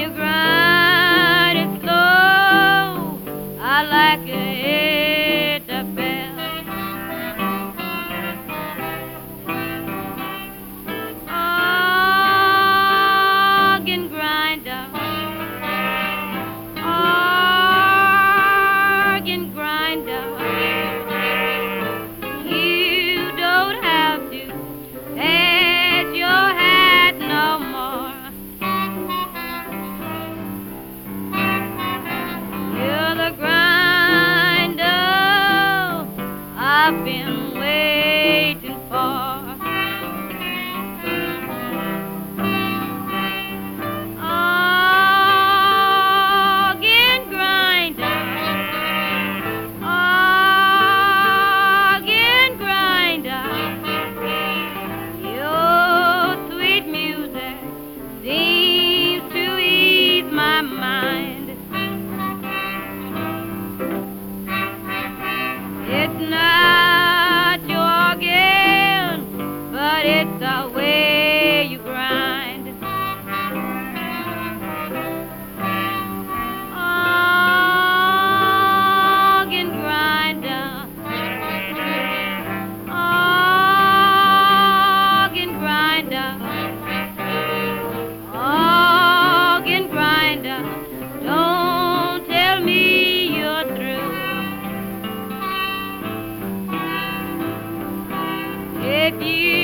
you grind I've been waiting for. adieu.